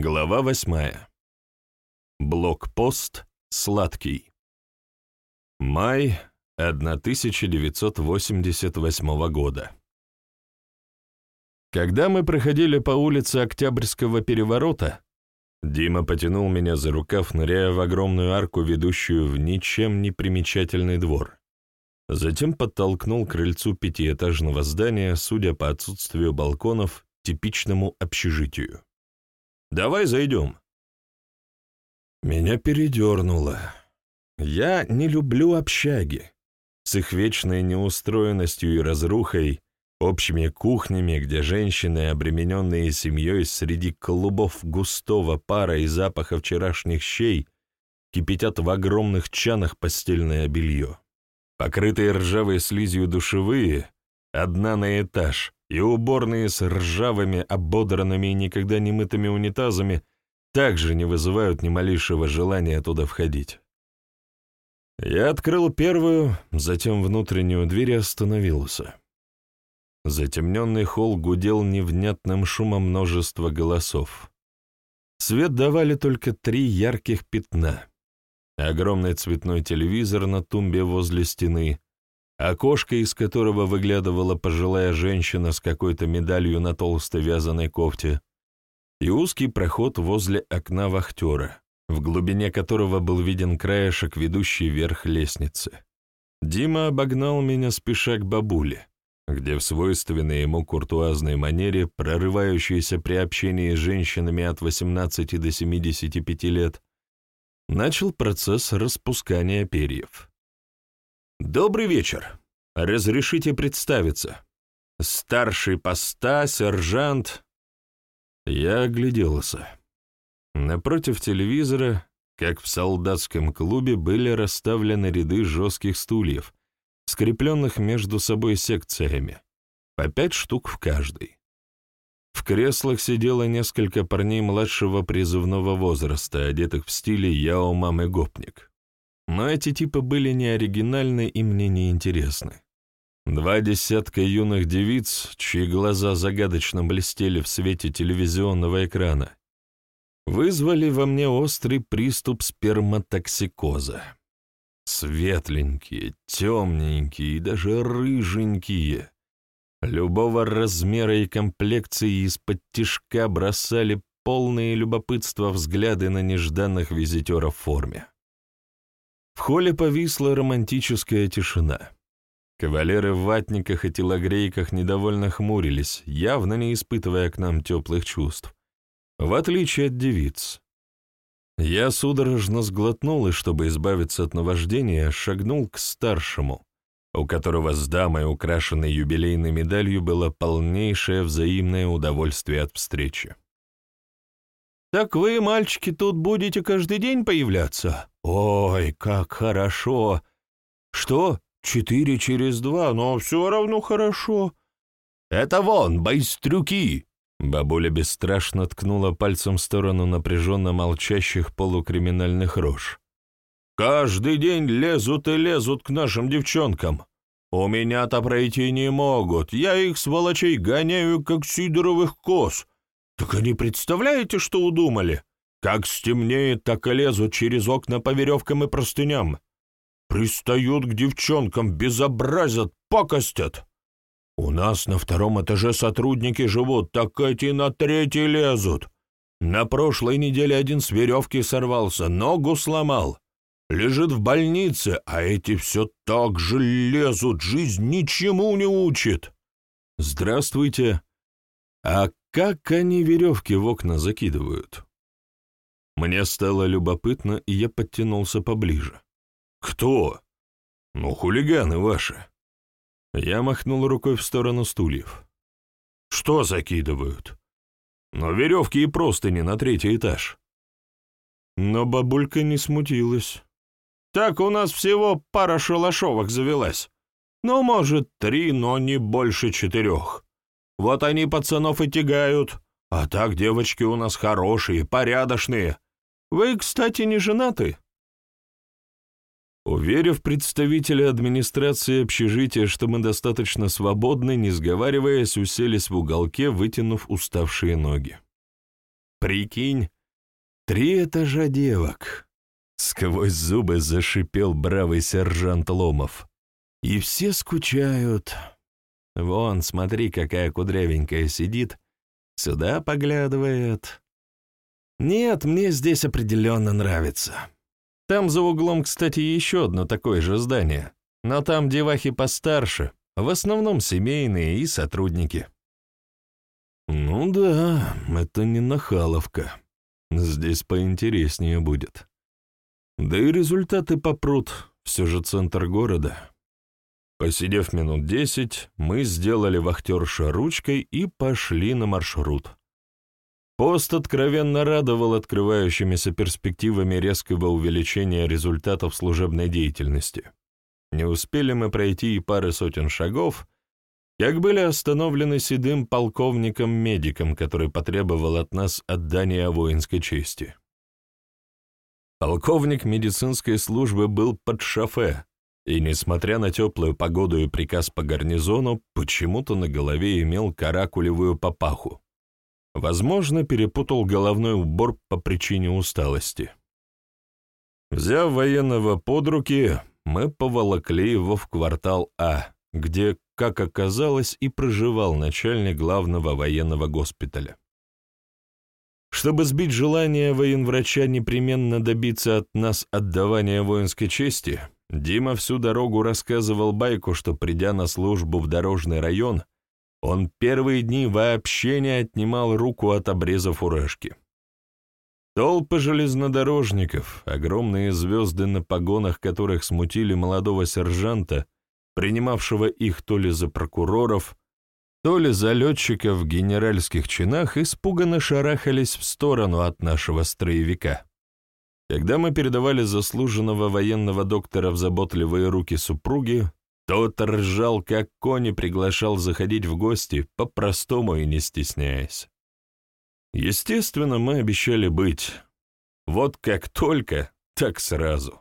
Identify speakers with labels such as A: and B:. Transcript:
A: Глава восьмая. Блокпост Сладкий. Май 1988 года. Когда мы проходили по улице Октябрьского переворота, Дима потянул меня за рукав, ныряя в огромную арку, ведущую в ничем не примечательный двор. Затем подтолкнул к крыльцу пятиэтажного здания, судя по отсутствию балконов, типичному общежитию. Давай зайдем». Меня передернуло. Я не люблю общаги. С их вечной неустроенностью и разрухой, общими кухнями, где женщины, обремененные семьей среди клубов густого пара и запаха вчерашних щей, кипятят в огромных чанах постельное белье. Покрытые ржавой слизью душевые, одна на этаж, и уборные с ржавыми, ободранными и никогда не мытыми унитазами также не вызывают ни малейшего желания туда входить. Я открыл первую, затем внутреннюю дверь и остановился. Затемненный холл гудел невнятным шумом множества голосов. Свет давали только три ярких пятна. Огромный цветной телевизор на тумбе возле стены, окошко, из которого выглядывала пожилая женщина с какой-то медалью на толстой вязаной кофте, и узкий проход возле окна вахтера, в глубине которого был виден краешек, ведущий вверх лестницы. Дима обогнал меня, спеша к бабуле, где в свойственной ему куртуазной манере, прорывающейся при общении с женщинами от 18 до 75 лет, начал процесс распускания перьев. «Добрый вечер. Разрешите представиться. Старший поста, сержант...» Я огляделся. Напротив телевизора, как в солдатском клубе, были расставлены ряды жестких стульев, скрепленных между собой секциями, по пять штук в каждой. В креслах сидело несколько парней младшего призывного возраста, одетых в стиле «Яо мамы гопник». Но эти типы были не оригинальны и мне не интересны. Два десятка юных девиц, чьи глаза загадочно блестели в свете телевизионного экрана, вызвали во мне острый приступ сперматоксикоза. Светленькие, темненькие и даже рыженькие. Любого размера и комплекции из-под тишка бросали полные любопытства взгляды на нежданных визитеров в форме. В холле повисла романтическая тишина. Кавалеры в ватниках и телогрейках недовольно хмурились, явно не испытывая к нам теплых чувств, в отличие от девиц. Я судорожно сглотнул и, чтобы избавиться от наваждения, шагнул к старшему, у которого с дамой, украшенной юбилейной медалью, было полнейшее взаимное удовольствие от встречи. «Так вы, мальчики, тут будете каждый день появляться?» «Ой, как хорошо!» «Что? Четыре через два, но все равно хорошо!» «Это вон, байстрюки!» Бабуля бесстрашно ткнула пальцем в сторону напряженно молчащих полукриминальных рож. «Каждый день лезут и лезут к нашим девчонкам. У меня-то пройти не могут, я их, сволочей, гоняю, как сидоровых коз. Так они представляете, что удумали? Как стемнеет, так и лезут через окна по веревкам и простыням. Пристают к девчонкам, безобразят, покостят. У нас на втором этаже сотрудники живут, так эти на третий лезут. На прошлой неделе один с веревки сорвался, ногу сломал. Лежит в больнице, а эти все так же лезут, жизнь ничему не учит. Здравствуйте. А как они веревки в окна закидывают? Мне стало любопытно, и я подтянулся поближе. «Кто?» «Ну, хулиганы ваши». Я махнул рукой в сторону стульев. «Что закидывают?» «Но веревки и простыни на третий этаж». Но бабулька не смутилась. «Так у нас всего пара шалашовок завелась. Ну, может, три, но не больше четырех. Вот они пацанов и тягают. А так девочки у нас хорошие, порядочные. Вы, кстати, не женаты?» Уверив представителя администрации общежития, что мы достаточно свободны, не сговариваясь, уселись в уголке, вытянув уставшие ноги. Прикинь, три этажа девок. Сквозь зубы зашипел бравый сержант Ломов. И все скучают. Вон, смотри, какая кудрявенькая сидит, сюда поглядывает. Нет, мне здесь определенно нравится. Там за углом, кстати, еще одно такое же здание, но там девахи постарше, в основном семейные и сотрудники. Ну да, это не Нахаловка. Здесь поинтереснее будет. Да и результаты попрут, все же центр города. Посидев минут десять, мы сделали вахтерша ручкой и пошли на маршрут. Пост откровенно радовал открывающимися перспективами резкого увеличения результатов служебной деятельности. Не успели мы пройти и пары сотен шагов, как были остановлены седым полковником-медиком, который потребовал от нас отдания воинской чести. Полковник медицинской службы был под шофе, и, несмотря на теплую погоду и приказ по гарнизону, почему-то на голове имел каракулевую папаху. Возможно, перепутал головной убор по причине усталости. Взяв военного под руки, мы поволокли его в квартал А, где, как оказалось, и проживал начальник главного военного госпиталя. Чтобы сбить желание военврача непременно добиться от нас отдавания воинской чести, Дима всю дорогу рассказывал байку, что, придя на службу в дорожный район, он первые дни вообще не отнимал руку от обреза фуражки. Толпы железнодорожников, огромные звезды на погонах которых смутили молодого сержанта, принимавшего их то ли за прокуроров, то ли за летчиков в генеральских чинах, испуганно шарахались в сторону от нашего строевика. Когда мы передавали заслуженного военного доктора в заботливые руки супруги, тот ржал, как кони приглашал заходить в гости, по-простому и не стесняясь. Естественно, мы обещали быть. Вот как только, так сразу.